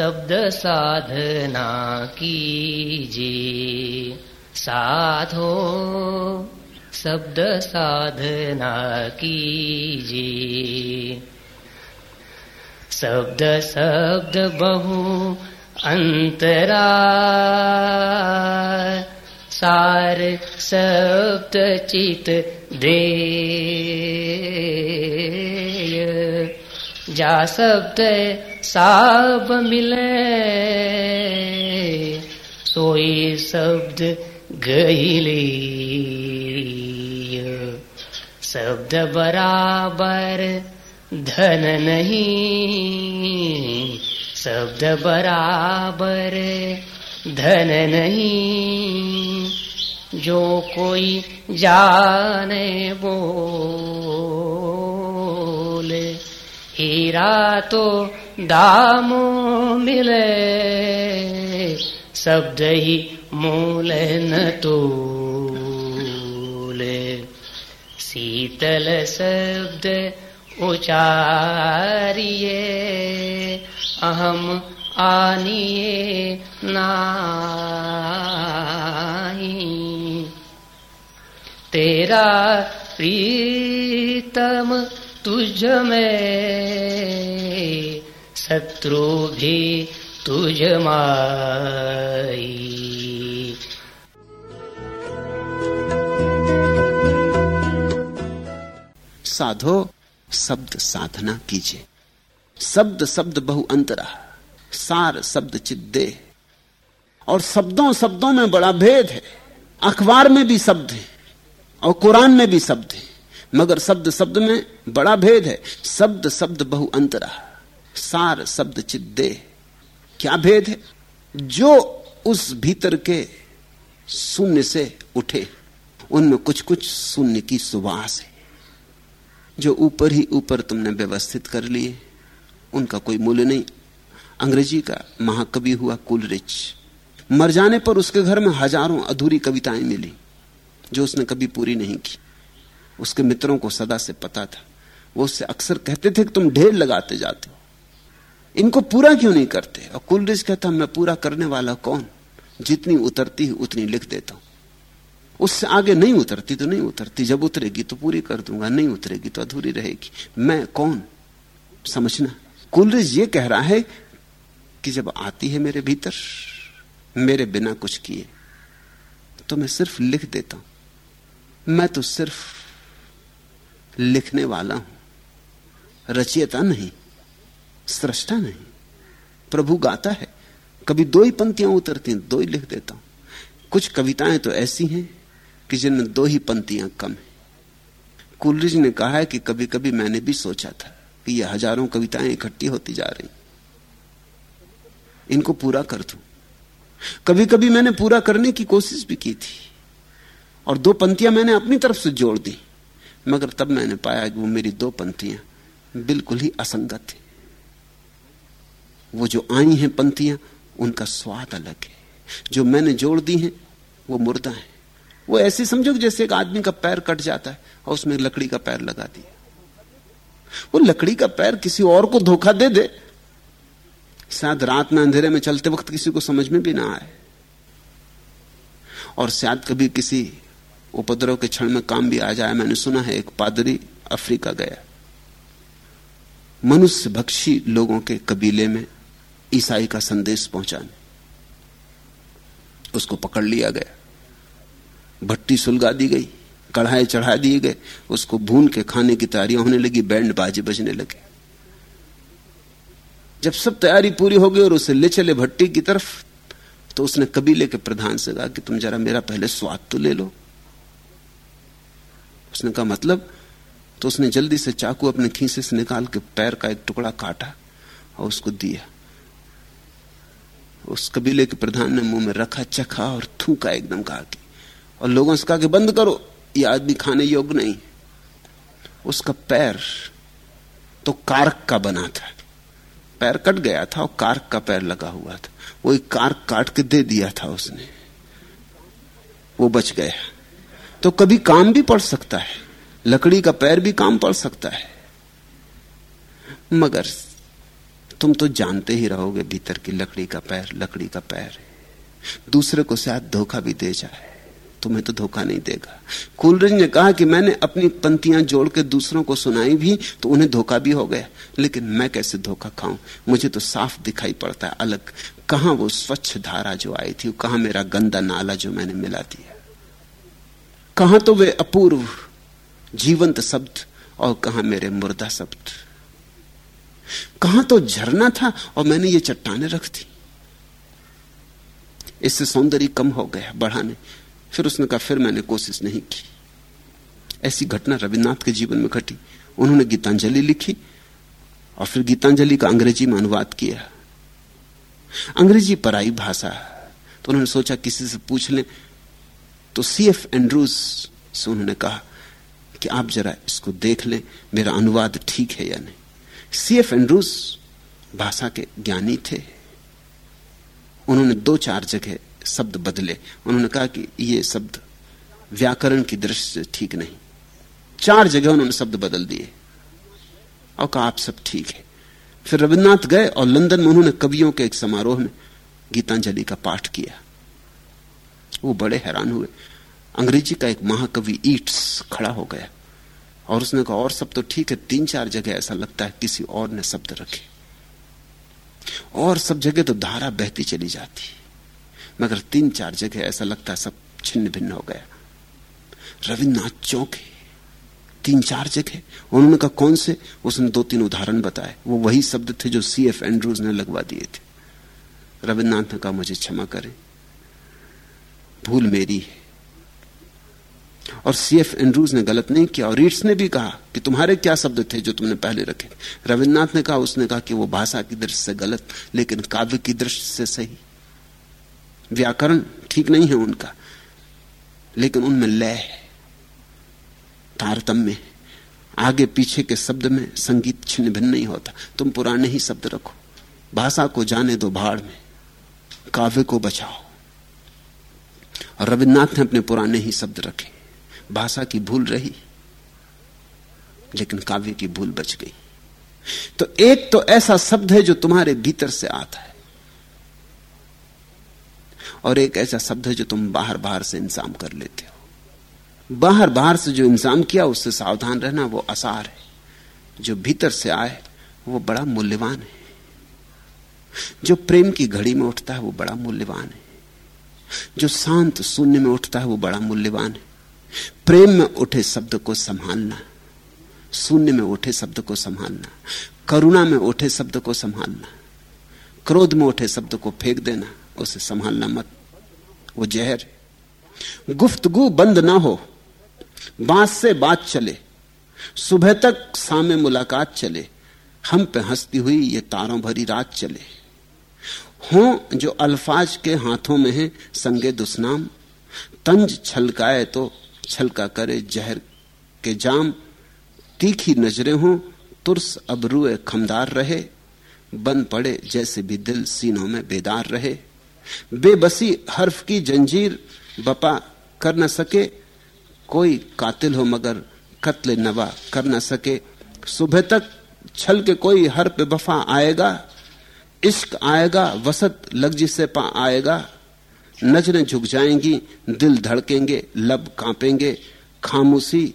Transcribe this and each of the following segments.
शब्द साधना कीजिए। साधो, शब्द साधना कीजिए। शब्द शब्द बहु अंतरा। सार, शब्द, चित दे। जा शब्द साब मिले। सोई शब्द गईली। शब्द बराबर धन नहीं। शब्द बराबर धन नहीं। जो कोई जाने बोले हीरा तो दामो मिले शब्द ही मूल न तोले। शीतल शब्द उचारिए, अहम आनिए नाही। तेरा प्रीतम तुझ में शत्रु भी तुझ माई। साधो, शब्द साधना कीजिए। शब्द शब्द बहु अंतरा, सार शब्द चिद्दे और शब्दों शब्दों में बड़ा भेद है, अखबार में भी शब्द है, और कुरान में भी शब्द है। मगर शब्द शब्द में बड़ा भेद है। शब्द शब्द बहु अंतरा। सार शब्द चिद्दे। क्या भेद है? जो उस भीतर के शून्य से उठे, उनमें कुछ कुछ शून्य की सुवास है। जो ऊपर ही ऊपर तुमने व्यवस्थित कर लिए, उनका कोई मूल्य नहीं। अंग्रेज़ी का महाकवि हुआ कुलरिच। मर जाने पर उसके घर में हज़ारों अधूरी कविताएँ मिली, जो उसने कभी पूरी नहीं की। उसके मित्रों को सदा से पता था। वो उससे अक्सर कहते थे कि तुम ढेर लगाते जाते हो। इनको पूरा क्यों नहीं करते? और कुलरिच कहता, मैं पूरा करने वाला कौन? जितनी उतरती है, उतनी लिख देता हूँ। उससे आगे नहीं उतरती तो नहीं उतरती। जब उतरेगी तो पूरी कर दूँगा, नहीं उतरेगी तो अधूरी रहेगी। मैं कौन? समझना? कुलरिज ये कह रहा है कि जब आती है मेरे भीतर, मेरे बिना कुछ किए तो मैं सिर्फ़ लिख देता हूँ। मैं तो सिर्फ़ लिखने वाला हूँ। रचयिता नहीं, सृष्टा नहीं। प्रभु गाता है, कभी दो ही पंक्तियाँ उतरती हैं, दो ही लिख देता हूँ। कुछ कविताएँ तो ऐसी हैं कि जिनमें दो ही पंक्तियाँ कम है। कुलरिज ने कहा है कि कभी कभी मैंने भी सोचा था कि ये हज़ारों कविताएँ इकट्ठी होती जा रही इनको पूरा कर दू। कभी कभी मैंने पूरा करने की कोशिश भी की थी और दो पंक्तियाँ मैंने अपनी तरफ़ से जोड़ दी। मगर तब मैंने पाया कि वो मेरी दो पंक्तियाँ बिल्कुल ही असंगत है वो जो आई हैं पंक्तियाँ, उनका स्वाद अलग है। जो मैंने जोड़ दी हैं, वो मुर्दा है। वो ऐसे समझो जैसे एक आदमी का पैर कट जाता है और उसमें लकड़ी का पैर लगा दिया। वो लकड़ी का पैर किसी और को धोखा दे दे। शायद रात में अंधेरे में चलते वक्त किसी को समझ में भी ना आए। और शायद कभी किसी उपद्रव के क्षण में काम भी आ जाए, मैंने सुना है एक पादरी अफ्रीका गया। मनुष्य भक्षी लोगों के कबीले में ईसाई का संदेश पहुँचाने। उसको पकड़ लिया गया। भट्टी सुलगा दी गई, कढ़ाई चढ़ा दिए गए, उसको भून के खाने की तैयारियाँ होने लगी, बैंड बाजे बजने लगे। जब सब तैयारी पूरी हो गई और उसे ले चले भट्टी की तरफ़ तो उसने कबीले के प्रधान से कहा कि तुम जरा मेरा पहले स्वाद तो ले लो। उसने कहा मतलब? तो उसने जल्दी से चाकू अपने खीसे से निकाल के पैर का एक टुकड़ा काटा और उसको दिया। उस कबीले के प्रधान ने मुँह में रखा, चखा और थूका एकदम कहा कि, और लोगों से कहा कि, बंद करो, ये आदमी खाने योग्य नहीं। उसका पैर तो कारक का बना था। पैर कट गया था और कारक का पैर लगा हुआ था। वो एक कारक काट के दे दिया था उसने। वो बच गया। तो कभी काम भी पड़ सकता है, लकड़ी का पैर भी काम पड़ सकता है। मगर तुम तो जानते ही रहोगे भीतर की लकड़ी का पैर, लकड़ी का पैर। दूसरे को शायद धोखा भी दे जाए, तुम्हें तो धोखा नहीं देगा। कुलरज ने कहा कि मैंने अपनी पंक्तियाँ जोड़ के दूसरों को सुनाई भी तो उन्हें धोखा भी हो गया। लेकिन मैं कैसे धोखा खाऊं? मुझे तो साफ़ दिखाई पड़ता है अलग। कहाँ वो स्वच्छ धारा जो आई थी, कहाँ मेरा गंदा नाला जो मैंने मिला दिया? कहाँ तो वे अपूर्व, जीवंत शब्द और कहा मेरे मुर्दा शब्द। कहाँ तो झरना था और मैंने ये चट्टाने रख दी। इससे सौंदर्य कम हो गया बढ़ाने। फिर उसने कहा, फिर मैंने कोशिश नहीं की। ऐसी घटना रविन्द्रनाथ के जीवन में घटी। उन्होंने गीतांजलि लिखी और फिर गीतांजलि का अंग्रेज़ी में अनुवाद किया। अंग्रेज़ी पराई भाषा। तो उन्होंने सोचा, किसी से पूछ लें तो सी एफ़ एंड्रूज से उन्होंने कहा कि आप जरा इसको देख लें, मेरा अनुवाद ठीक है या नहीं। सी एफ़ एंड्रूज भाषा के ज्ञानी थे। उन्होंने दो चार जगह शब्द बदले। उन्होंने कहा कि ये शब्द व्याकरण की दृष्टि से ठीक नहीं। चार जगह उन्होंने शब्द बदल दिए। और कहा, आप सब ठीक है। फिर रविन्द्रनाथ गए और लंदन में उन्होंने कवियों के एक समारोह में गीतांजलि का पाठ किया। वो बड़े हैरान हुए। अंग्रेज़ी का एक महाकवि ईट्स खड़ा हो गया और उसने कहा, और सब तो ठीक है, तीन चार जगह ऐसा लगता है किसी और ने शब्द रखे। और सब जगह तो धारा बहती चली जाती। मगर तीन चार जगह ऐसा लगता है सब छिन्न भिन्न हो गया। रविन्द्रनाथ चौंके, तीन चार जगह। उन्होंने कहा, कौन से? उसने दो तीन उदाहरण बताए। वो वही शब्द थे जो सी एफ़ एंड्रूज ने लगवा दिए थे। रविन्द्रनाथ ने कहा, मुझे क्षमा करें। भूल मेरी। है और सी एफ़ एंड्रूज ने गलत नहीं किया, और रीट्स ने भी कहा कि तुम्हारे क्या शब्द थे जो तुमने पहले रखे? रविन्द्रनाथ ने कहा, उसने कहा कि वो भाषा की दृष्टि से गलत, लेकिन काव्य की दृष्टि से सही। व्याकरण ठीक नहीं है उनका, लेकिन उनमें लय, तारतम्य, आगे पीछे के शब्द में संगीत छिन्न भिन्न नहीं होता। तुम पुराने ही शब्द रखो। भाषा को जाने दो भाड़ में, काव्य को बचाओ। रविन्द्रनाथ ने अपने पुराने ही शब्द रखे। भाषा की भूल रही, लेकिन काव्य की भूल बच गई। तो एक तो ऐसा शब्द है जो तुम्हारे भीतर से आता है, और एक ऐसा शब्द है जो तुम बाहर बाहर से इंतज़ाम कर लेते हो। बाहर बाहर से जो इंतज़ाम किया, उससे सावधान रहना वो आसार है। जो भीतर से आए, वो बड़ा मूल्यवान है। जो प्रेम की घड़ी में उठता है, वो बड़ा मूल्यवान है। जो शांत शून्य में उठता है, वो बड़ा मूल्यवान है। प्रेम में उठे शब्द को संभालना, शून्य में उठे शब्द को संभालना, करुणा में उठे शब्द को संभालना, क्रोध में उठे शब्द को फेंक देना, उसे संभालना मत। वो जहर गुफ्तगु बंद ना हो, बात से बात चले, सुबह तक सामे मुलाकात चले, हम पे हंसती हुई ये तारों भरी रात चले। हो जो अल्फाज के हाथों में है, संगे दुस्नाम। तंज छलकाए तो छलका करे जहर के जाम। तीखी नज़रें हो, तुरस अबरुए खमदार रहे। बन पड़े जैसे भी दिल सीनों में बेदार रहे। बेबसी हर्फ की जंजीर बपा कर न सके। कोई कातिल हो मगर कत्ल नवा कर न सके। सुबह तक छल के कोई हर पे बफा आएगा। इश्क आएगा, वसत लग जिसे पा आएगा। नज़रें झुक जाएँगी, दिल धड़केंगे, लब कांपेंगे। खामोशी,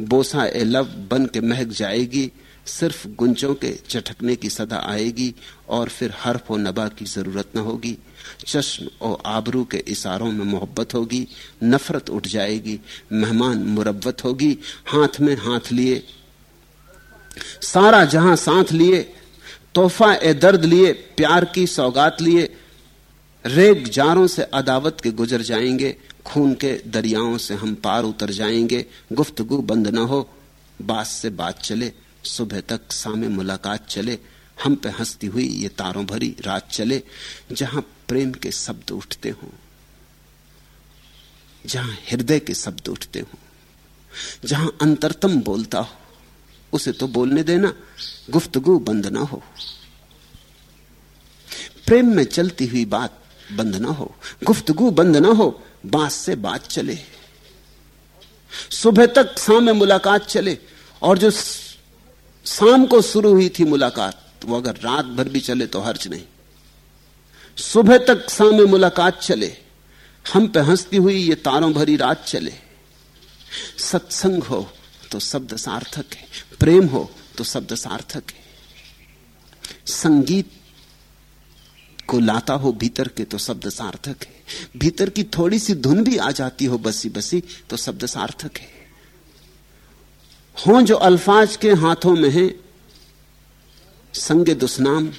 बोसा ए लब बन के महक जाएगी। सिर्फ़ गुंजों के चटकने की सदा आएगी और फिर हर्फ और नबा की ज़रूरत न होगी। चश्म और आबरू के इशारों में मोहब्बत होगी। नफरत उठ जाएगी, मेहमान मुरब्बत होगी। हाथ में हाथ लिए, सारा जहाँ साथ लिए तोहफा ए दर्द लिए, प्यार की सौगात लिए, रेग जारों से अदावत के गुजर जाएँगे, खून के दरियाओं से हम पार उतर जाएँगे, गुफ्तगु बंद न हो, बात से बात चले, सुबह तक सामे मुलाकात चले, हम पे हंसती हुई ये तारों भरी रात चले, जहाँ प्रेम के शब्द उठते हों, जहाँ हृदय के शब्द उठते हों, जहाँ अंतरतम बोलता हो उसे तो बोलने देना, गुफ्तगु बंद ना हो। प्रेम में चलती हुई बात बंद ना हो, गुफ्तगु बंद ना हो, बात से बात चले। सुबह तक शाम में मुलाकात चले, और जो शाम को शुरू हुई थी मुलाकात वो अगर रात भर भी चले तो हर्ज नहीं। सुबह तक सामने मुलाकात चले, हम पे हंसती हुई ये तारों भरी रात चले। सत्संग हो तो शब्द सार्थक है। प्रेम हो तो शब्द सार्थक है। संगीत को लाता हो भीतर के तो शब्द सार्थक है। भीतर की थोड़ी सी धुन भी आ जाती हो बसी बसी तो शब्द सार्थक है। हो जो अल्फाज के हाथों में है, संगे दुष्नाम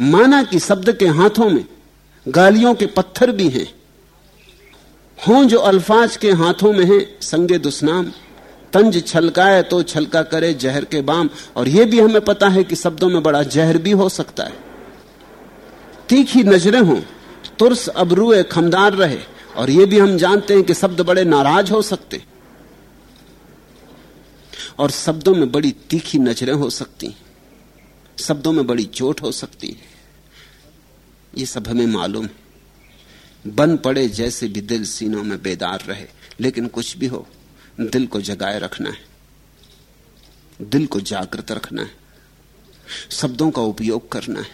माना कि शब्द के हाथों में गालियों के पत्थर भी हैं। हों जो अल्फाज के हाथों में है, संगे दुस्नाम। तंज छलकाए तो छलका करे जहर के बाम। और यह भी हमें पता है कि शब्दों में बड़ा जहर भी हो सकता है। तीखी नज़रें हों, तुरस अबरुए खमदार रहे। और यह भी हम जानते हैं कि शब्द बड़े नाराज़ हो सकते। और शब्दों में बड़ी तीखी नज़रें हो सकती शब्दों में बड़ी चोट हो सकती है। ये सब हमें मालूम है। बन पड़े जैसे भी दिल सीनों में बेदार रहे, लेकिन कुछ भी हो, दिल को जगाए रखना है। दिल को जागृत रखना है। शब्दों का उपयोग करना है।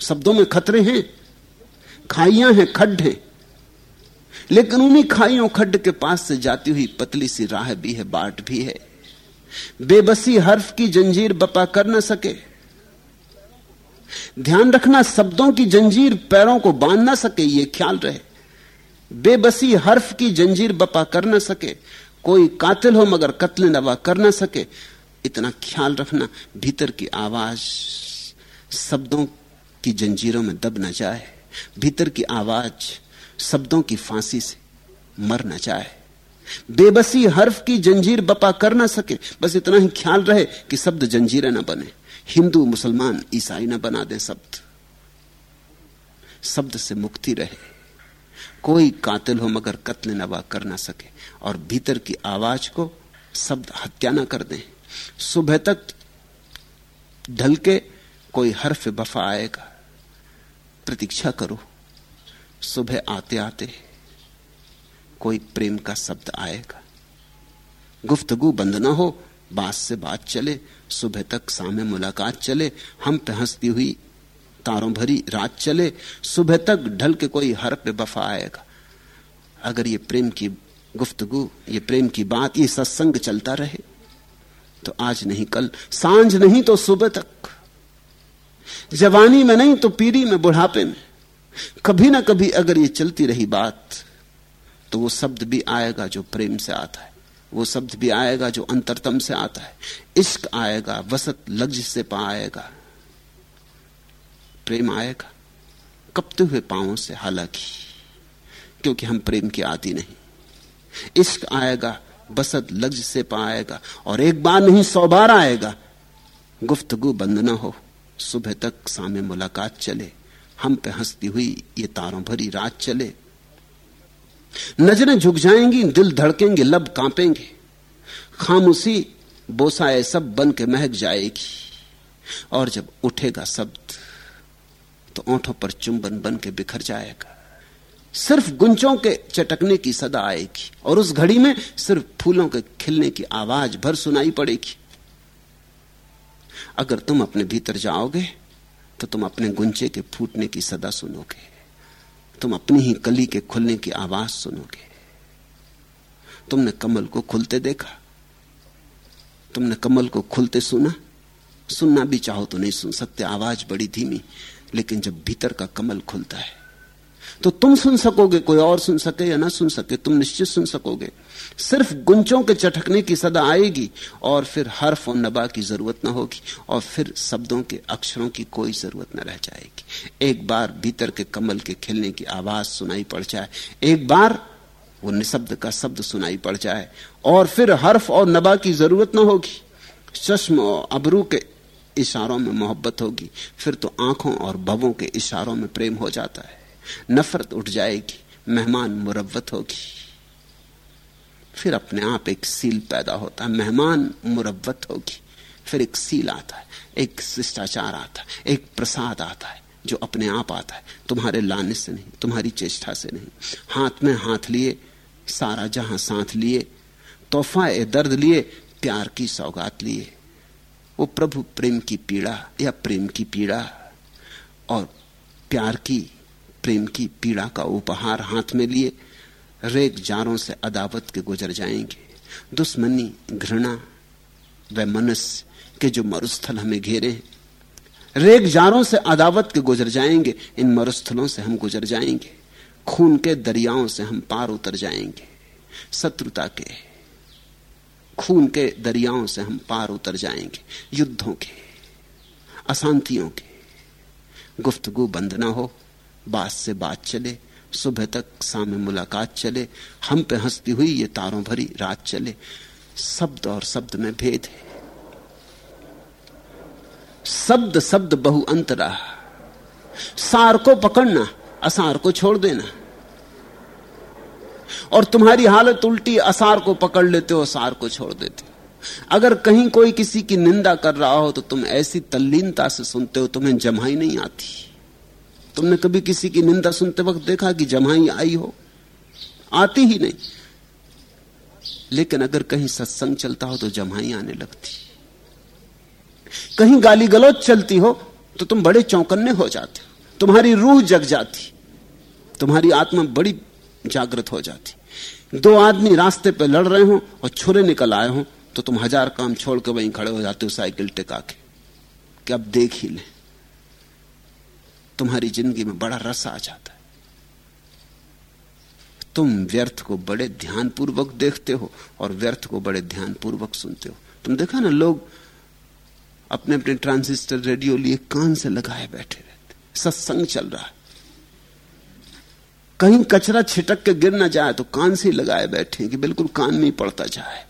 शब्दों में खतरे हैं, खाइयाँ हैं, खड्ड हैं, लेकिन उन्हीं खाइयों खड्ड के पास से जाती हुई पतली सी राह भी है, बाट भी है। बेबसी हर्फ की जंजीर बपा कर न सके। ध्यान रखना, शब्दों की जंजीर पैरों को बाँध ना सके, ये ख्याल रहे। बेबसी हर्फ की जंजीर बपा कर ना सके, कोई कातिल हो मगर कत्ल नवा कर ना सके, इतना ख्याल रखना, भीतर की आवाज़, शब्दों की जंजीरों में दब ना जाए, भीतर की आवाज़, शब्दों की फांसी से मर ना जाए। बेबसी हर्फ की जंजीर बपा कर ना सके, बस इतना ही ख्याल रहे कि शब्द जंजीरें ना बने। हिंदू मुसलमान ईसाई ना बना दे शब्द। शब्द से मुक्ति रहे। कोई कातिल हो मगर कत्ल नवा कर ना सके और भीतर की आवाज़ को शब्द हत्या ना कर दें। सुबह तक ढल के कोई हर्फ बफा आएगा। प्रतीक्षा करो, सुबह आते आते कोई प्रेम का शब्द आएगा। गुफ्तगु बंद ना हो बात से बात चले, सुबह तक सामने मुलाकात चले, हम पे हंसती हुई तारों भरी रात चले, सुबह तक ढल के कोई हर पे बफा आएगा। अगर ये प्रेम की गुफ्तगु, ये प्रेम की बात, ये सत्संग चलता रहे तो आज नहीं, कल साँझ नहीं तो सुबह तक। जवानी में नहीं तो पीरी में, बुढ़ापे में। कभी ना कभी अगर ये चलती रही बात तो वो शब्द भी आएगा जो प्रेम से आता है। वो शब्द भी आएगा जो अंतरतम से आता है। इश्क आएगा, वसत लग्ज से पा आएगा। प्रेम आएगा। कपते हुए पांवों से हालाँकि, क्योंकि हम प्रेम के आदि नहीं। इश्क आएगा बसत लग्ज से पा आएगा, और एक बार नहीं, सौ बार आएगा। गुफ्तगु बंद न हो, सुबह तक सामने मुलाकात चले। हम पे हंसती हुई ये तारों भरी रात चले। नज़रें झुक जाएँगी, दिल धड़केंगे, लब कांपेंगे। खामोशी, बोसाए सब बन के महक जाएगी। और जब उठेगा शब्द तो ओंठों पर चुंबन बन के बिखर जाएगा। सिर्फ़ गुंजों के चटकने की सदा आएगी, और उस घड़ी में सिर्फ़ फूलों के खिलने की आवाज़ भर सुनाई पड़ेगी। अगर तुम अपने भीतर जाओगे तो तुम अपने गुंजे के फूटने की सदा सुनोगे। तुम अपनी ही कली के खुलने की आवाज़ सुनोगे। तुमने कमल को खुलते देखा? तुमने कमल को खुलते सुना? सुनना भी चाहो तो नहीं सुन सकते, आवाज़ बड़ी धीमी, लेकिन जब भीतर का कमल खुलता है तो तुम सुन सकोगे, कोई और सुन सके या ना सुन सके, तुम निश्चित सुन सकोगे। सिर्फ़ गुंचों के चटकने की सदा आएगी और फिर हर्फ और नबा की ज़रूरत ना होगी और फिर शब्दों के अक्षरों की कोई ज़रूरत न रह जाएगी। एक बार भीतर के कमल के खिलने की आवाज़ सुनाई पड़ जाए, एक बार वो निशब्द का शब्द सुनाई पड़ जाए और फिर हर्फ और नबा की ज़रूरत ना होगी। चश्म और अबरू के इशारों में मोहब्बत होगी, फिर तो आँखों और भवों के इशारों में प्रेम हो जाता है। नफरत उठ जाएगी, मेहमान मुरवत होगी। फिर अपने आप एक सील पैदा होता है, मेहमान मुरवत होगी। फिर एक सील आता है, एक शिष्टाचार आता है, एक प्रसाद आता है, जो अपने आप आता है। तुम्हारे लाने से नहीं, तुम्हारी चेष्टा से नहीं। हाथ में हाथ लिए, सारा जहाँ साथ लिए, तोहफा ए दर्द लिए, प्यार की सौगात लिए। वो प्रभु प्रेम की पीड़ा या प्रेम की पीड़ा और प्यार की प्रेम की पीड़ा का उपहार हाथ में लिए रेग जारों से अदावत के गुजर जाएँगे। दुश्मनी, घृणा, व मनुष्य के जो मरुस्थल हमें घेरे हैं। रेग जारों से अदावत के गुजर जाएँगे, इन मरुस्थलों से हम गुजर जाएँगे। खून के दरियाओं से हम पार उतर जाएँगे। शत्रुता के, खून के दरियाओं से हम पार उतर जाएँगे। युद्धों के, अशांतियों के, गुफ्तगु बंद ना हो। बात से बात चले, सुबह तक सामने मुलाकात चले, हम पे हंसती हुई ये तारों भरी रात चले। शब्द और शब्द में भेद है। शब्द शब्द बहु अंतरा। सार को पकड़ना, असार को छोड़ देना। और तुम्हारी हालत उल्टी, असार को पकड़ लेते हो सार को छोड़ देते। हो अगर कहीं कोई किसी की निंदा कर रहा हो तो तुम ऐसी तल्लीनता से सुनते हो, तुम्हें जमाई नहीं आती। तुमने कभी किसी की निंदा सुनते वक्त देखा कि जमाई आई हो? आती ही नहीं। लेकिन अगर कहीं सत्संग चलता हो तो जमाई आने लगती। कहीं गाली गलौज चलती हो तो तुम बड़े चौकन्ने हो जाते तुम्हारी रूह जग जाती। तुम्हारी आत्मा बड़ी जागृत हो जाती। दो आदमी रास्ते पर लड़ रहे हो और छुरे निकल आए हो तो तुम हज़ार काम छोड़ के वहीं खड़े हो जाते हो साइकिल टिका के। कि अब देख ही ले। तुम्हारी ज़िंदगी में बड़ा रस आ जाता है। तुम व्यर्थ को बड़े ध्यानपूर्वक देखते हो और व्यर्थ को बड़े ध्यानपूर्वक सुनते हो। तुम देखा ना, लोग अपने अपने ट्रांसिस्टर रेडियो लिए कान से लगाए बैठे रहते सत्संग चल रहा है। कहीं कचरा छिटक के गिर ना जाए तो कान से ही लगाए बैठे कि बिल्कुल कान में पड़ता जाए।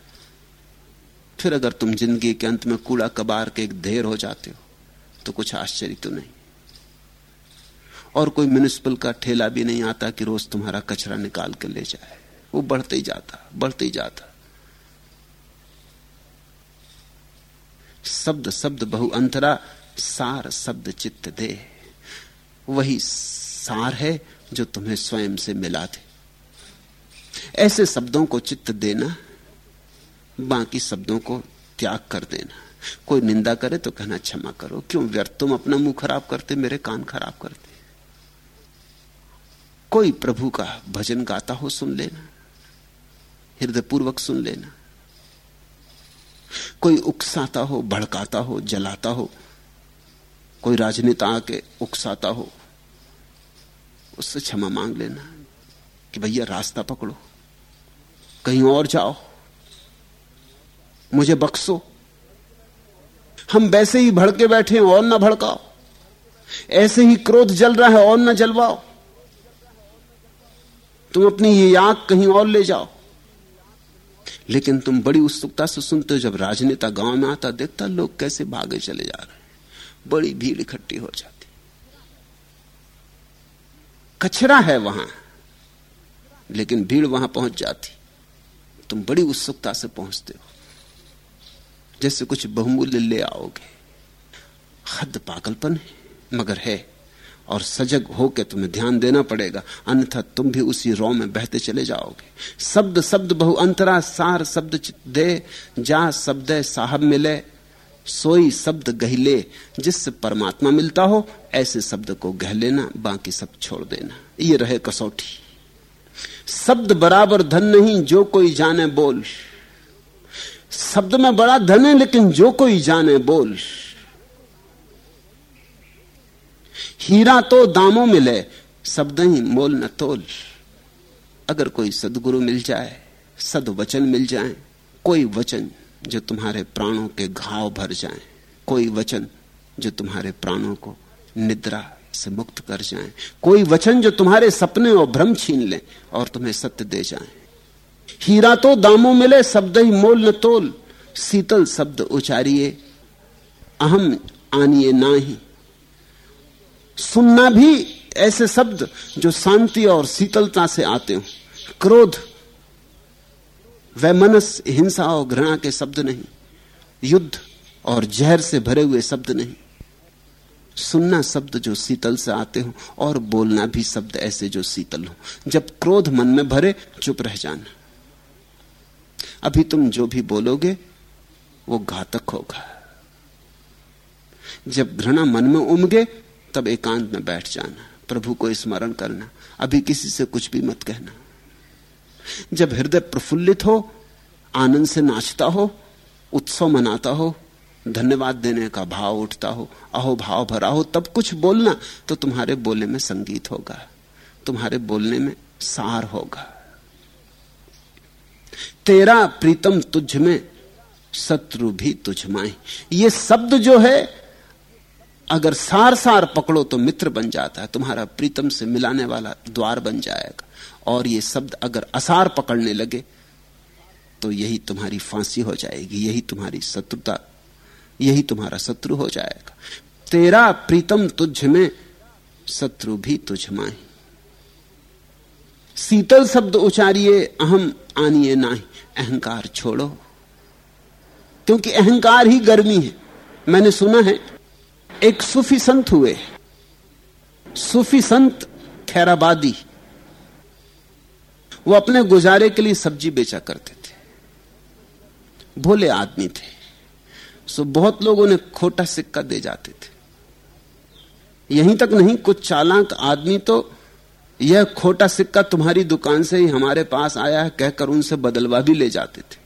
फिर अगर तुम ज़िंदगी के अंत में कूड़ा कबार के एक ढेर हो जाते हो तो कुछ आश्चर्य तो नहीं। और कोई म्यूनिसिपल का ठेला भी नहीं आता कि रोज तुम्हारा कचरा निकाल के ले जाए। वो बढ़ते ही जाता, बढ़ते ही जाता। शब्द शब्द बहु अंतरा, सार शब्द चित्त दे। वही सार है जो तुम्हें स्वयं से मिला दे। ऐसे शब्दों को चित्त देना, बाकी शब्दों को त्याग कर देना। कोई निंदा करे तो कहना, क्षमा करो। क्यों व्यर्थ? तुम अपना मुँह खराब करते, मेरे कान खराब करते। कोई प्रभु का भजन गाता हो सुन लेना, हृदयपूर्वक सुन लेना। कोई उकसाता हो, भड़काता हो, जलाता हो, कोई राजनेता आके उकसाता हो, उससे क्षमा मांग लेना कि भैया रास्ता पकड़ो, कहीं और जाओ, मुझे बख्सो हम वैसे ही भड़के बैठे और ना भड़काओ। ऐसे ही क्रोध जल रहा है, और ना जलवाओ। तुम अपनी ये आग कहीं और ले जाओ। लेकिन तुम बड़ी उत्सुकता से सुनते हो, जब राजनेता गाँव में आता, देखता लोग कैसे भागे चले जा रहे हैं। बड़ी भीड़ इकट्ठी हो जाती। कचरा है वहाँ, लेकिन भीड़ वहाँ पहुँच जाती। तुम बड़ी उत्सुकता से पहुँचते हो। जैसे कुछ बहुमूल्य ले आओगे। हद पागलपन है, मगर है। और सजग होकर तुम्हें ध्यान देना पड़ेगा। अन्यथा तुम भी उसी रौ में बहते चले जाओगे। शब्द शब्द बहु अंतरा, सार शब्द दे, जा शब्द साहब मिले, सोई शब्द गहले जिससे परमात्मा मिलता हो, ऐसे शब्द को गह लेना, बाकी सब छोड़ देना। ये रहे कसौटी। शब्द बराबर धन नहीं, जो कोई जाने बोल। शब्द में बड़ा धन है, लेकिन जो कोई जाने बोल। हीरा तो दामों मिले शब्द ही मोल न तोल। अगर कोई सदगुरु मिल जाए, सदवचन मिल जाए, कोई वचन जो तुम्हारे प्राणों के घाव भर जाए, कोई वचन जो तुम्हारे प्राणों को निद्रा से मुक्त कर जाए, कोई वचन जो तुम्हारे सपने और भ्रम छीन ले और तुम्हें सत्य दे जाए। हीरा तो दामों मिले शब्द ही मोल न तोल। शीतल शब्द उचारिए, अहम आनिए ना ही। सुनना भी ऐसे शब्द जो शांति और शीतलता से आते हो। क्रोध वह मनस हिंसा और घृणा के शब्द नहीं। युद्ध और जहर से भरे हुए शब्द नहीं। सुनना शब्द जो शीतल से आते हो और बोलना भी शब्द ऐसे जो शीतल हो। जब क्रोध मन में भरे, चुप रह जाना। अभी तुम जो भी बोलोगे, वो घातक होगा। जब घृणा मन में उमगे तब एकांत में बैठ जाना, प्रभु को स्मरण करना, अभी किसी से कुछ भी मत कहना। जब हृदय प्रफुल्लित हो, आनंद से नाचता हो, उत्सव मनाता हो, धन्यवाद देने का भाव उठता हो, अहो भाव भरा हो, तब कुछ बोलना तो तुम्हारे बोलने में संगीत होगा, तुम्हारे बोलने में सार होगा। तेरा प्रीतम तुझ में, शत्रु भी तुझ माए ये शब्द जो है अगर सार सार पकड़ो तो मित्र बन जाता है, तुम्हारा प्रीतम से मिलाने वाला द्वार बन जाएगा। और ये शब्द अगर असार पकड़ने लगे तो यही तुम्हारी फांसी हो जाएगी, यही तुम्हारी शत्रुता, यही तुम्हारा शत्रु हो जाएगा। तेरा प्रीतम तुझ में, शत्रु भी तुझ माए शीतल शब्द उचारिए अहम आनिए नाही, अहंकार छोड़ो। क्योंकि अहंकार ही गर्मी है। मैंने सुना है एक सूफी संत हुए। सूफी संत खैराबादी। वो अपने गुजारे के लिए सब्ज़ी बेचा करते थे। भोले आदमी थे। सो बहुत लोग उन्हें खोटा सिक्का दे जाते थे। यहीं तक नहीं, कुछ चालाक आदमी तो यह खोटा सिक्का तुम्हारी दुकान से ही हमारे पास आया है, कहकर उनसे बदलवा भी ले जाते थे।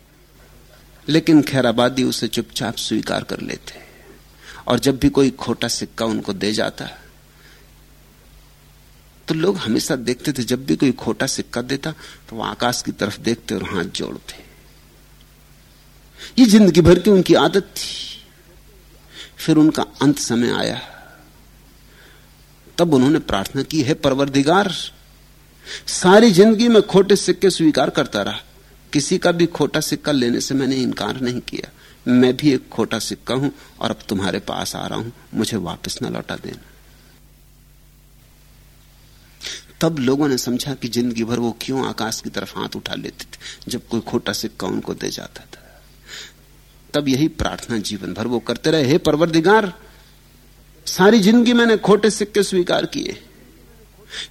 लेकिन खैराबादी उसे चुपचाप स्वीकार कर लेते और जब भी कोई खोटा सिक्का उनको दे जाता तो लोग हमेशा देखते थे, जब भी कोई खोटा सिक्का देता तो वो आकाश की तरफ़ देखते और हाथ जोड़ते। ये ज़िंदगी भर की उनकी आदत थी। फिर उनका अंत समय आया। तब उन्होंने प्रार्थना की, है परवरदिगार, सारी ज़िंदगी में खोटे सिक्के स्वीकार करता रहा। किसी का भी खोटा सिक्का लेने से मैंने इनकार नहीं किया। मैं भी एक खोटा सिक्का हूँ और अब तुम्हारे पास आ रहा हूँ, मुझे वापस ना लौटा देना। तब लोगों ने समझा कि ज़िंदगी भर वो क्यों आकाश की तरफ़ हाथ उठा लेते थे, जब कोई खोटा सिक्का उनको दे जाता था। तब यही प्रार्थना जीवन भर वो करते रहे, हे परवरदिगार, सारी ज़िंदगी मैंने खोटे सिक्के स्वीकार किए।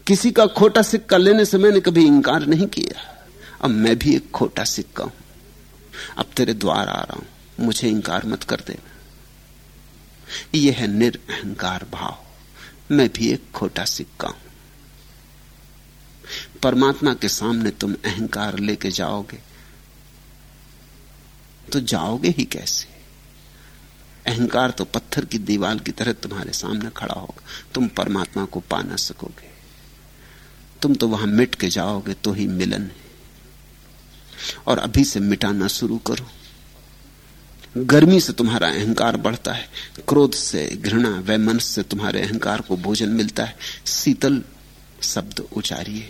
किसी का खोटा सिक्का लेने से मैंने कभी इंकार नहीं किया। अब मैं भी एक खोटा सिक्का हूँ। अब तेरे द्वार आ रहा हूँ। मुझे इंकार मत कर देना। यह है निरअहकार भाव। मैं भी एक खोटा सिक्का हूँ। परमात्मा के सामने तुम अहंकार लेके जाओगे तो जाओगे ही कैसे? अहंकार तो पत्थर की दीवार की तरह तुम्हारे सामने खड़ा होगा। तुम परमात्मा को पा ना सकोगे। तुम तो वहाँ मिट के जाओगे तो ही मिलन है। और अभी से मिटाना शुरू करो। गर्मी से तुम्हारा अहंकार बढ़ता है, क्रोध से घृणा वैमनस से तुम्हारे अहंकार को भोजन मिलता है। शीतल शब्द उचारिए।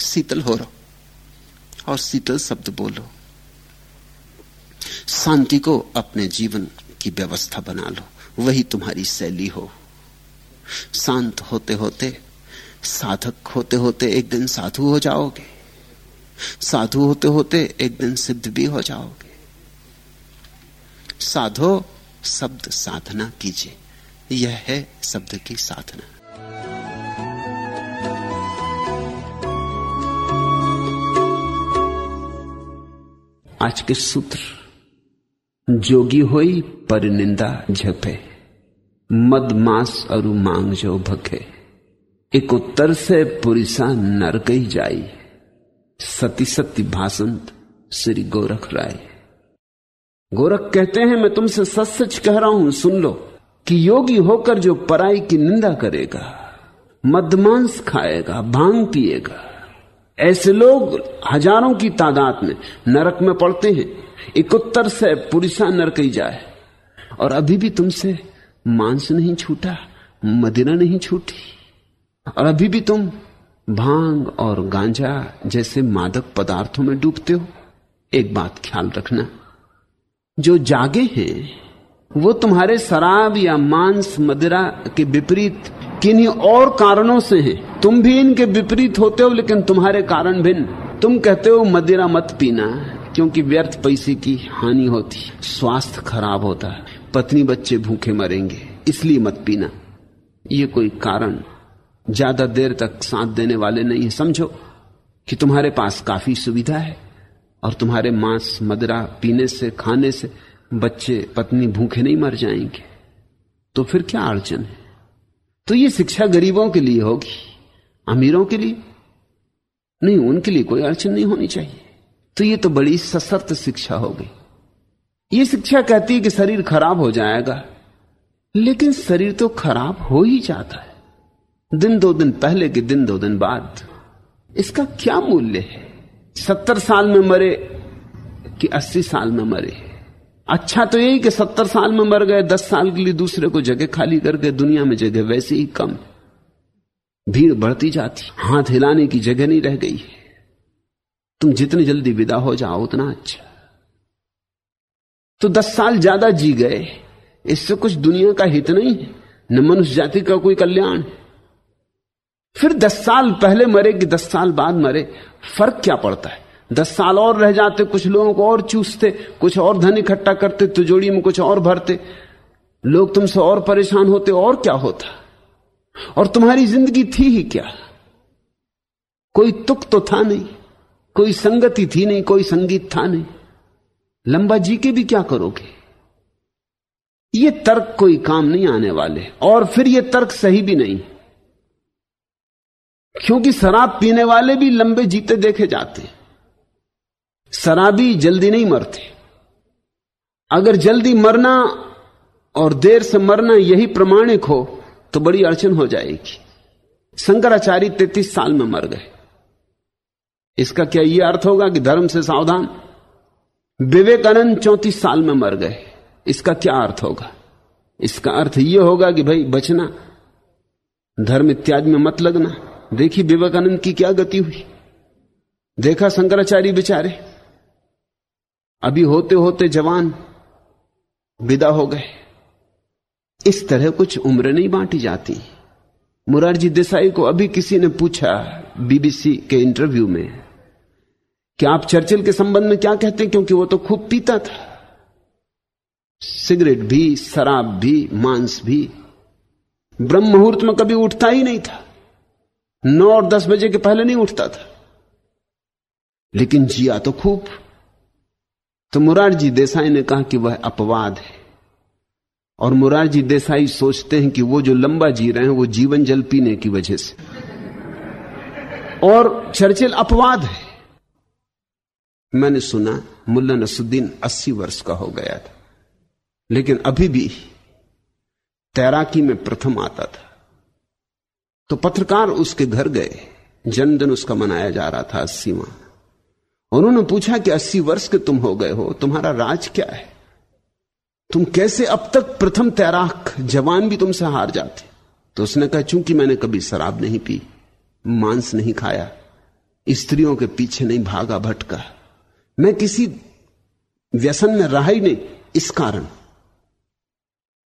शीतल हो रहो और शीतल शब्द बोलो। शांति को अपने जीवन की व्यवस्था बना लो। वही तुम्हारी शैली हो। शांत होते होते, साधक होते होते एक दिन साधु हो जाओगे। साधु होते होते एक दिन सिद्ध भी हो जाओगे। साधो शब्द साधना कीजिए। यह है शब्द की साधना। आज के सूत्र, जोगी होई पर निंदा झपे, मद मास अरु मांग जो भखे एक उत्तर से पुरिसा नर गई जाई। सती सत्य भाषंत श्री गोरख राय। गोरख कहते हैं, मैं तुमसे सच सच कह रहा हूँ, सुन लो, कि योगी होकर जो पराई की निंदा करेगा, मदमांस खाएगा, भाँग पिएगा, ऐसे लोग हज़ारों की तादाद में नरक में पड़ते हैं। एक उत्तर से पुरुषा नरक ही जाए। और अभी भी तुमसे मांस नहीं छूटा, मदिरा नहीं छूटी। और अभी भी तुम भाँग और गांजा जैसे मादक पदार्थों में डूबते हो। एक बात ख्याल रखना जो जागे हैं, वो तुम्हारे शराब या मांस मदिरा के विपरीत किन्हीं और कारणों से हैं। तुम भी इनके विपरीत होते हो, लेकिन तुम्हारे कारण भिन्न। तुम कहते हो, मदिरा मत पीना, क्योंकि व्यर्थ पैसे की हानि होती, स्वास्थ्य खराब होता है, पत्नी बच्चे भूखे मरेंगे, इसलिए मत पीना। ये कोई कारण, ज़्यादा देर तक साथ देने वाले नहीं समझो कि तुम्हारे पास काफ़ी सुविधा है। और तुम्हारे मांस मदिरा पीने से, खाने से बच्चे, पत्नी भूखे नहीं मर जाएँगे। तो फिर क्या अड़चन है? तो ये शिक्षा गरीबों के लिए होगी, अमीरों के लिए? नहीं, उनके लिए कोई अड़चन नहीं होनी चाहिए। तो ये तो बड़ी सशर्त शिक्षा हो गई। ये शिक्षा कहती है कि शरीर खराब हो जाएगा, लेकिन शरीर तो खराब हो ही जाता है। दिन दो दिन पहले के दिन दो दिन बाद, इसका क्या मूल्य है? सत्तर साल में मरे कि अस्सी साल में मरे। अच्छा तो यही कि सत्तर साल में मर गए, दस साल के लिए दूसरे को जगह खाली करके दुनिया में जगह वैसे ही कम भीड़ बढ़ती जाती, हाथ हिलाने की जगह नहीं रह गई तुम जितनी जल्दी विदा हो जाओ, उतना अच्छा। तो दस साल ज़्यादा जी गए, इससे कुछ दुनिया का हित नहीं है, न मनुष्य जाति का कोई कल्याण फिर दस साल पहले मरे कि दस साल बाद मरे फ़र्क क्या पड़ता है? दस साल और रह जाते, कुछ लोगों को और चूसते, कुछ और धन इकट्ठा करते तिजोड़ी में कुछ और भरते। लोग तुमसे और परेशान होते, और क्या होता? और तुम्हारी ज़िंदगी थी ही क्या? कोई तुक तो था नहीं, कोई संगति थी नहीं, कोई संगीत था नहीं। लंबा जी के भी क्या करोगे? ये तर्क कोई काम नहीं आने वाले, और फिर ये तर्क सही भी नहीं। क्योंकि शराब पीने वाले भी लंबे जीते देखे जाते शराबी जल्दी नहीं मरते। अगर जल्दी मरना और देर से मरना यही प्रमाणिक हो तो बड़ी अड़चन हो जाएगी। शंकराचार्य तैतीस साल में मर गए। इसका क्या यह अर्थ होगा कि धर्म से सावधान? विवेकानंद चौंतीस साल में मर गए। इसका क्या अर्थ होगा? इसका अर्थ यह होगा कि भाई बचना, धर्म इत्यादि में मत लगना। देखी विवेकानंद की क्या गति हुई? देखा शंकराचार्य बेचारे। अभी होते होते जवान विदा हो गए। इस तरह कुछ उम्र नहीं बांटी जाती। मुरारजी देसाई को अभी किसी ने पूछा बीबीसी के इंटरव्यू में कि आप चर्चिल के संबंध में क्या कहते हैं? क्योंकि वो तो खूब पीता था। सिगरेट भी, शराब भी, मांस भी। ब्रह्म मुहूर्त में कभी उठता ही नहीं था। नौ और दस बजे के पहले नहीं उठता था। लेकिन जिया तो खूब। तो मुरारजी देसाई ने कहा कि वह अपवाद है। और मुरारजी देसाई सोचते हैं कि वो जो लंबा जी रहे हैं, वो जीवन जल पीने की वजह से। और चर्चिल अपवाद है। मैंने सुना, मुल्ला नसुद्दीन अस्सी वर्ष का हो गया था। लेकिन अभी भी तैराकी में प्रथम आता था। तो पत्रकार उसके घर गए। जन्मदिन उसका मनाया जा रहा था अस्सीवा उन्होंने पूछा कि अस्सी वर्ष के तुम हो गए हो, तुम्हारा राज क्या है? तुम कैसे अब तक प्रथम तैराक जवान भी तुमसे हार जाते? तो उसने कहा, चूँकि मैंने कभी शराब नहीं पी, मांस नहीं खाया, स्त्रियों के पीछे नहीं भागा भटका, मैं किसी व्यसन में रहा ही नहीं, इस कारण।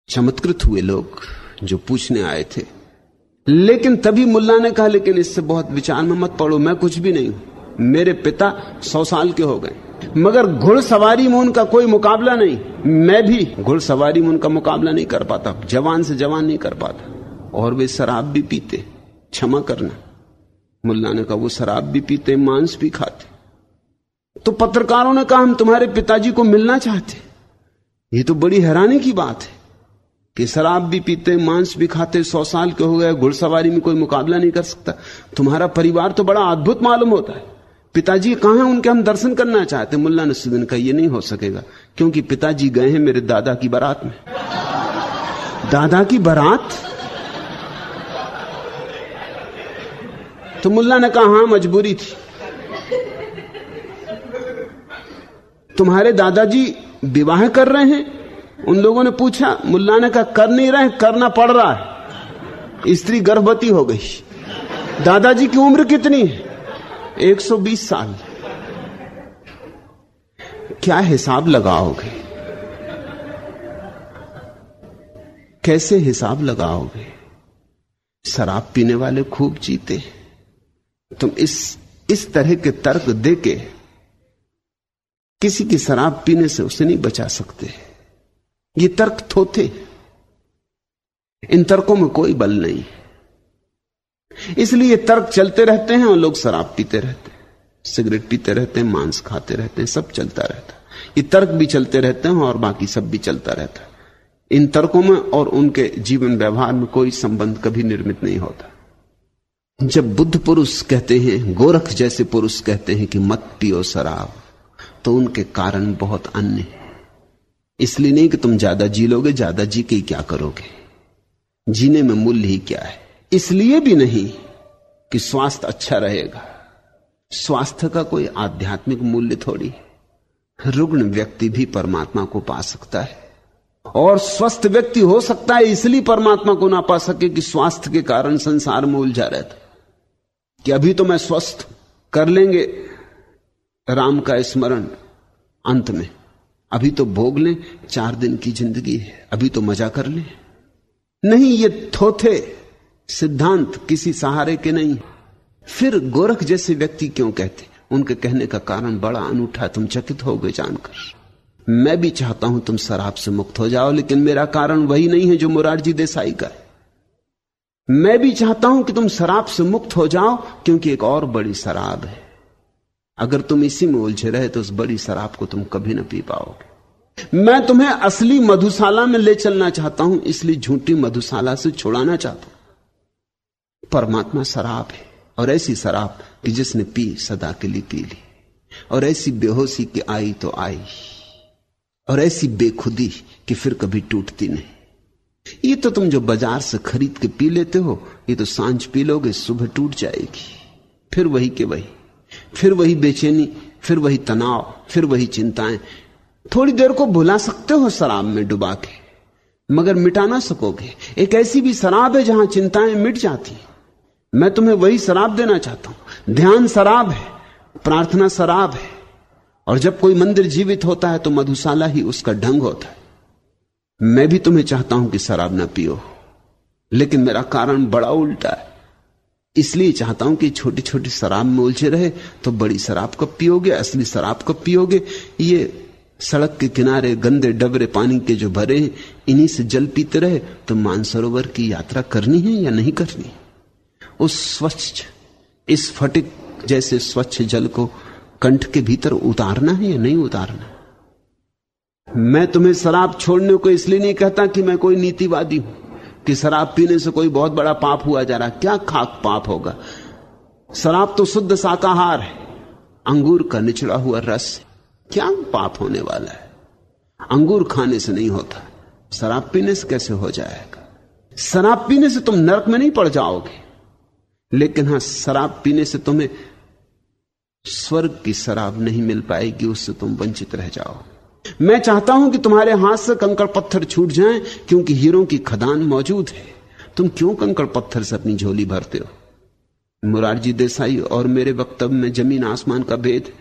चमत्कृत हुए लोग जो पूछने आए थे। लेकिन तभी मुल्ला ने कहा, लेकिन इससे बहुत विचार में मत पड़ो, मैं कुछ भी नहीं हूँ। मेरे पिता सौ साल के हो गए। मगर घुड़सवारी में उनका कोई मुकाबला नहीं। मैं भी घुड़सवारी में उनका मुकाबला नहीं कर पाता। जवान से जवान नहीं कर पाता। और वे शराब भी पीते। क्षमा करना। मुल्ला ने कहा, वो शराब भी पीते, मांस भी खाते। तो पत्रकारों ने कहा, हम तुम्हारे पिताजी को मिलना चाहते ये तो बड़ी हैरानी की बात है। कि शराब भी पीते, मांस भी खाते, सौ साल के हो गए, घुड़सवारी में कोई मुकाबला नहीं कर सकता। तुम्हारा परिवार तो बड़ा अद्भुत मालूम होता है। पिताजी कहाँ हैं? उनके हम दर्शन करना चाहते मुल्ला नसुद्दीन का ये नहीं हो सकेगा, क्योंकि पिताजी गए हैं मेरे दादा की बारात में। दादा की बारात? तो मुल्ला ने कहा, हाँ, मजबूरी थी। तुम्हारे दादाजी विवाह कर रहे हैं? उन लोगों ने पूछा, मुल्ला ने कहा, कर नहीं रहे, करना पड़ रहा है. स्त्री गर्भवती हो गई। दादाजी की उम्र कितनी है? 120 साल. क्या हिसाब लगाओगे? कैसे हिसाब लगाओगे? शराब पीने वाले खूब जीते तुम इस इस तरह के तर्क देके किसी की शराब पीने से उसे नहीं बचा सकते। ये तर्क थोथे। इन तर्कों में कोई बल नहीं। इसलिए तर्क चलते रहते हैं और लोग शराब पीते रहते हैं, सिगरेट पीते रहते हैं, मांस खाते रहते हैं, सब चलता रहता है। ये तर्क भी चलते रहते हैं और बाकी सब भी चलता रहता है। इन तर्कों में और उनके जीवन व्यवहार में कोई संबंध कभी निर्मित नहीं होता। जब बुद्ध पुरुष कहते हैं, गोरख जैसे पुरुष कहते हैं कि मत पियो शराब तो उनके कारण बहुत अन्य है। इसलिए नहीं कि तुम ज़्यादा जी लोगे, ज़्यादा जी के क्या करोगे? जीने में मूल्य ही क्या है? इसलिए भी नहीं कि स्वास्थ्य अच्छा रहेगा। स्वास्थ्य का कोई आध्यात्मिक मूल्य थोड़ी रुग्ण व्यक्ति भी परमात्मा को पा सकता है। और स्वस्थ व्यक्ति हो सकता है, इसलिए परमात्मा को ना पा सके कि स्वास्थ्य के कारण संसार में उलझा रहता कि अभी तो मैं स्वस्थ, कर लेंगे। राम का स्मरण, अंत में। अभी तो भोग लें, चार दिन की ज़िंदगी है, अभी तो मज़ा कर लें। नहीं, ये थोथे सिद्धांत किसी सहारे के नहीं। फिर गोरख जैसे व्यक्ति क्यों कहते? उनके कहने का कारण बड़ा अनूठा, तुम चकित हो गए जानकर। मैं भी चाहता हूँ तुम शराब से मुक्त हो जाओ, लेकिन मेरा कारण वही नहीं है जो मुरारजी देसाई का है। मैं भी चाहता हूँ कि तुम शराब से मुक्त हो जाओ, क्योंकि एक और बड़ी शराब है। अगर तुम इसी में उलझे रहे तो उस बड़ी शराब को तुम कभी ना पी पाओगे। मैं तुम्हें असली मधुशाला में ले चलना चाहता हूँ, इसलिए झूठी मधुशाला से छुड़ाना चाहता हूँ। परमात्मा शराब है, और ऐसी शराब कि जिसने पी, सदा के लिए पी ली। और ऐसी बेहोशी की आई तो आई। और ऐसी बेखुदी कि फिर कभी टूटती नहीं। ये तो तुम जो बाज़ार से खरीद के पी लेते हो, ये तो साँझ पी लोगे, सुबह टूट जाएगी। फिर वही के वही। फिर वही बेचैनी, फिर वही तनाव, फिर वही चिंताएँ। थोड़ी देर को भुला सकते हो शराब में डुबा के मगर मिटा ना सकोगे। एक ऐसी भी शराब है जहाँ चिंताएँ मिट जाती मैं तुम्हें वही शराब देना चाहता हूँ। ध्यान शराब है, प्रार्थना शराब है, और जब कोई मंदिर जीवित होता है तो मधुशाला ही उसका ढंग होता है। मैं भी तुम्हें चाहता हूँ कि शराब ना पियो, लेकिन मेरा कारण बड़ा उल्टा है। इसलिए चाहता हूँ कि छोटी छोटी शराब में उलझे रहे तो बड़ी शराब कब पियोगे, असली शराब कब पियोगे। ये सड़क के किनारे गंदे डबरे पानी के जो भरे हैं, इन्हीं से जल पीते रहे तो मानसरोवर की यात्रा करनी है या नहीं करनी उस स्वच्छ, इस फटिक जैसे स्वच्छ जल को कंठ के भीतर उतारना है या नहीं उतारना? मैं तुम्हें शराब छोड़ने को इसलिए नहीं कहता कि मैं कोई नीतिवादी हूँ। कि शराब पीने से कोई बहुत बड़ा पाप हुआ जा रहा, क्या खाक पाप होगा? शराब तो शुद्ध शाकाहार है, अंगूर का निचड़ा हुआ रस, क्या पाप होने वाला है? अंगूर खाने से नहीं होता, शराब पीने से कैसे हो जाएगा? शराब पीने से तुम नरक में नहीं पड़ जाओगे, लेकिन हाँ, शराब पीने से तुम्हें स्वर्ग की शराब नहीं मिल पाएगी, उससे तुम वंचित रह जाओगे। मैं चाहता हूँ कि तुम्हारे हाथ से कंकड़ पत्थर छूट जाएँ, क्योंकि हीरों की खदान मौजूद है। तुम क्यों कंकड़ पत्थर से अपनी झोली भरते हो? मुरारजी देसाई और मेरे वक्तव्य में ज़मीन आसमान का भेद।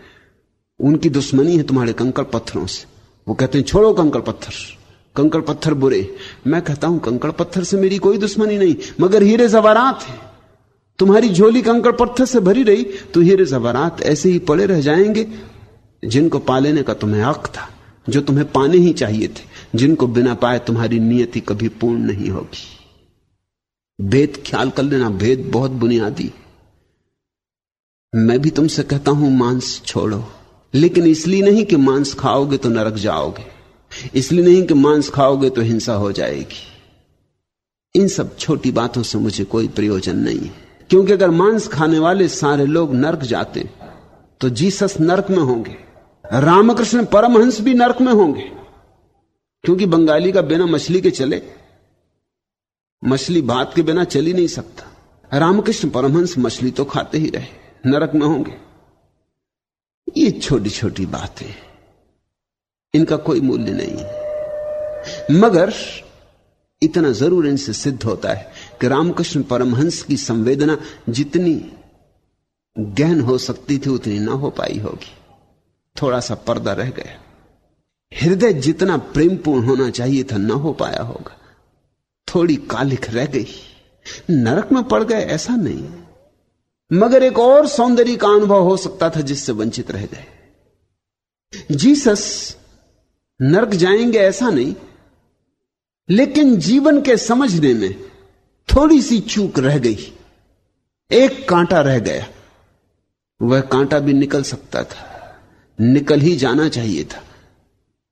उनकी दुश्मनी है तुम्हारे कंकड़ पत्थरों से। वो कहते हैं, छोड़ो कंकड़ पत्थर। कंकड़ पत्थर बुरे। मैं कहता हूँ, कंकड़ पत्थर से मेरी कोई दुश्मनी नहीं, मगर हीरे जवारात है। तुम्हारी झोली कंकड़ पत्थर से भरी रही तो हीरे जवारात ऐसे ही पड़े रह जाएँगे, जिनको पा लेने का तुम्हें हक था। जो तुम्हें पाने ही चाहिए थे, जिनको बिना पाए तुम्हारी नियति कभी पूर्ण नहीं होगी। भेद ख्याल कर लेना, भेद बहुत बुनियादी। मैं भी तुमसे कहता हूँ, मांस छोड़ो। लेकिन इसलिए नहीं कि मांस खाओगे तो नरक जाओगे। इसलिए नहीं कि मांस खाओगे तो हिंसा हो जाएगी। इन सब छोटी बातों से मुझे कोई प्रयोजन नहीं है। क्योंकि अगर मांस खाने वाले सारे लोग नरक जाते तो जीसस नरक में होंगे। रामकृष्ण परमहंस भी नरक में होंगे। क्योंकि बंगाली का बिना मछली के चले। मछली भात के बिना चल ही नहीं सकता। रामकृष्ण परमहंस मछली तो खाते ही रहे, नरक में होंगे। ये छोटी छोटी बातें। इनका कोई मूल्य नहीं है। मगर इतना ज़रूर इनसे सिद्ध होता है कि रामकृष्ण परमहंस की संवेदना जितनी गहन हो सकती थी, उतनी ना हो पाई होगी। थोड़ा सा पर्दा रह गया। हृदय जितना प्रेमपूर्ण होना चाहिए था, न हो पाया होगा। थोड़ी कालिख रह गई। नरक में पड़ गए, ऐसा नहीं। मगर एक और सौंदर्य का अनुभव हो सकता था, जिससे वंचित रह गए। जीसस, नरक जाएँगे, ऐसा नहीं। लेकिन जीवन के समझने में थोड़ी सी चूक रह गई। एक कांटा रह गया। वह कांटा भी निकल सकता था। निकल ही जाना चाहिए था।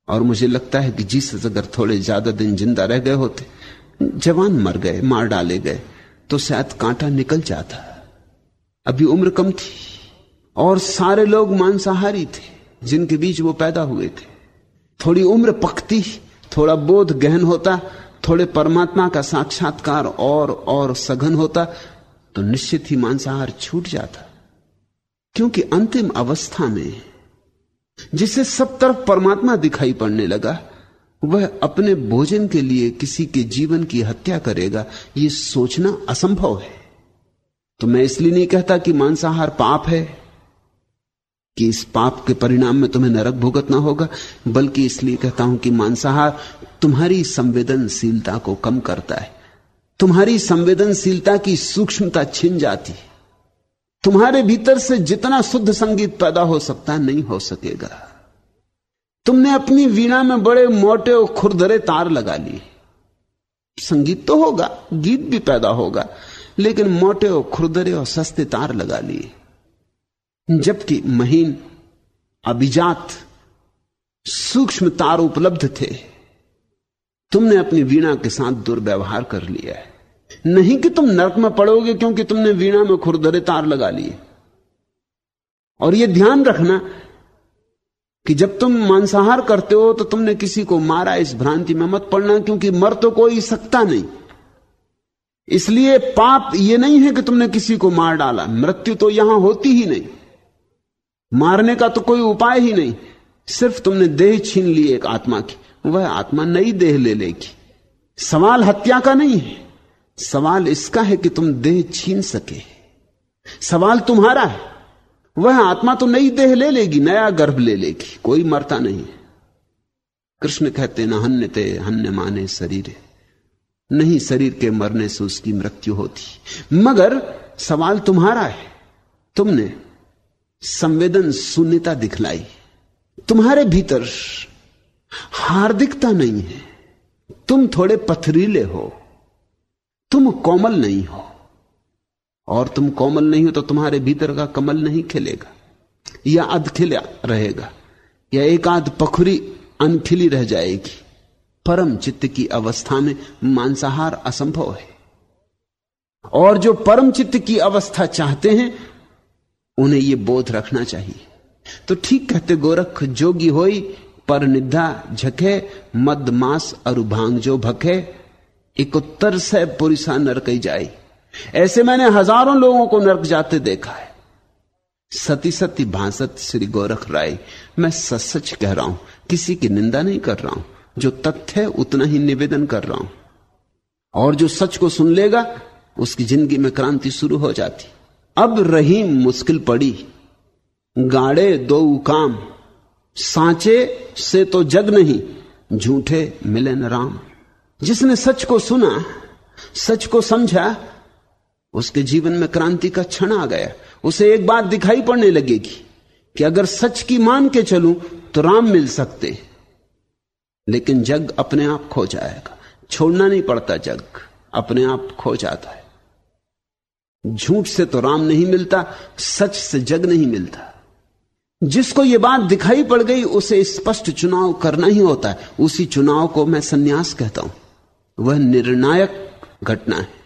और मुझे लगता है कि जीसस अगर थोड़े ज़्यादा दिन ज़िंदा रह गए होते, जवान मर गए, मार डाले गए तो शायद कांटा निकल जाता। अभी उम्र कम थी और सारे लोग मांसाहारी थे, जिनके बीच वो पैदा हुए थे। थोड़ी उम्र पकती, थोड़ा बोध गहन होता, थोड़े परमात्मा का साक्षात्कार और और सघन होता तो निश्चित ही मांसाहार छूट जाता। क्योंकि अंतिम अवस्था में जिसे सब तरफ़ परमात्मा दिखाई पड़ने लगा, वह अपने भोजन के लिए किसी के जीवन की हत्या करेगा यह सोचना असंभव है। तो मैं इसलिए नहीं कहता कि मांसाहार पाप है, कि इस पाप के परिणाम में तुम्हें नरक भुगतना होगा, बल्कि इसलिए कहता हूँ कि मांसाहार तुम्हारी संवेदनशीलता को कम करता है। तुम्हारी संवेदनशीलता की सूक्ष्मता छिन जाती है। तुम्हारे भीतर से जितना शुद्ध संगीत पैदा हो सकता है, नहीं हो सकेगा। तुमने अपनी वीणा में बड़े मोटे और खुरदरे तार लगा लिए। संगीत तो होगा, गीत भी पैदा होगा, लेकिन मोटे और खुरदरे और सस्ते तार लगा लिए। जबकि महीन, अभिजात, सूक्ष्म तार उपलब्ध थे। तुमने अपनी वीणा के साथ दुर्व्यवहार कर लिया है। नहीं कि तुम नरक में पड़ोगे क्योंकि तुमने वीणा में खुरदरे तार लगा लिए। और यह ध्यान रखना कि जब तुम मांसाहार करते हो तो तुमने किसी को मारा, इस भ्रांति में मत पड़ना, क्योंकि मर तो कोई सकता नहीं। इसलिए पाप यह नहीं है कि तुमने किसी को मार डाला। मृत्यु तो यहाँ होती ही नहीं। मारने का तो कोई उपाय ही नहीं। सिर्फ़ तुमने देह छीन ली एक आत्मा की। वह आत्मा नई देह ले लेगी। सवाल हत्या का नहीं है। सवाल इसका है कि तुम देह छीन सके। सवाल तुम्हारा है। वह आत्मा तो नई देह ले लेगी, नया गर्भ ले लेगी, कोई मरता नहीं। कृष्ण कहते, ना हन्य ते हन्य माने शरीर। नहीं शरीर के मरने से उसकी मृत्यु होती। मगर सवाल तुम्हारा है। तुमने संवेदन शून्यता दिखलाई। तुम्हारे भीतर हार्दिकता नहीं है। तुम थोड़े पथरीले हो। तुम कोमल नहीं हो। और तुम कोमल नहीं हो तो तुम्हारे भीतर का कमल नहीं खिलेगा, या अधखिला रहेगा, या एक आध पखुरी अनखिली रह जाएगी। परम चित्त की अवस्था में मांसाहार असंभव है। और जो परम चित्त की अवस्था चाहते हैं, उन्हें यह बोध रखना चाहिए। तो ठीक कहते गोरख, जोगी होई, पर निधा झके, मद मास अरु भाँग जो भखे एक उत्तर से पुरुषा नरक जाई ऐसे मैंने हज़ारों लोगों को नरक जाते देखा है। सती सती भांसत श्री गोरख राय, मैं सच सच कह रहा हूँ, किसी की निंदा नहीं कर रहा हूँ, जो तथ्य है उतना ही निवेदन कर रहा हूँ। और जो सच को सुन लेगा, उसकी ज़िंदगी में क्रांति शुरू हो जाती। अब रही मुश्किल पड़ी। गाड़े दो काम, सांचे से तो जग नहीं, झूठे मिले न राम। जिसने सच को सुना, सच को समझा, उसके जीवन में क्रांति का क्षण आ गया। उसे एक बात दिखाई पड़ने लगेगी कि अगर सच की मान के चलूँ तो राम मिल सकते। लेकिन जग अपने आप खो जाएगा। छोड़ना नहीं पड़ता जग, अपने आप खो जाता है। झूठ से तो राम नहीं मिलता, सच से जग नहीं मिलता। जिसको यह बात दिखाई पड़ गई, उसे स्पष्ट चुनाव करना ही होता है। उसी चुनाव को मैं सन्यास कहता हूँ। वह निर्णायक घटना है।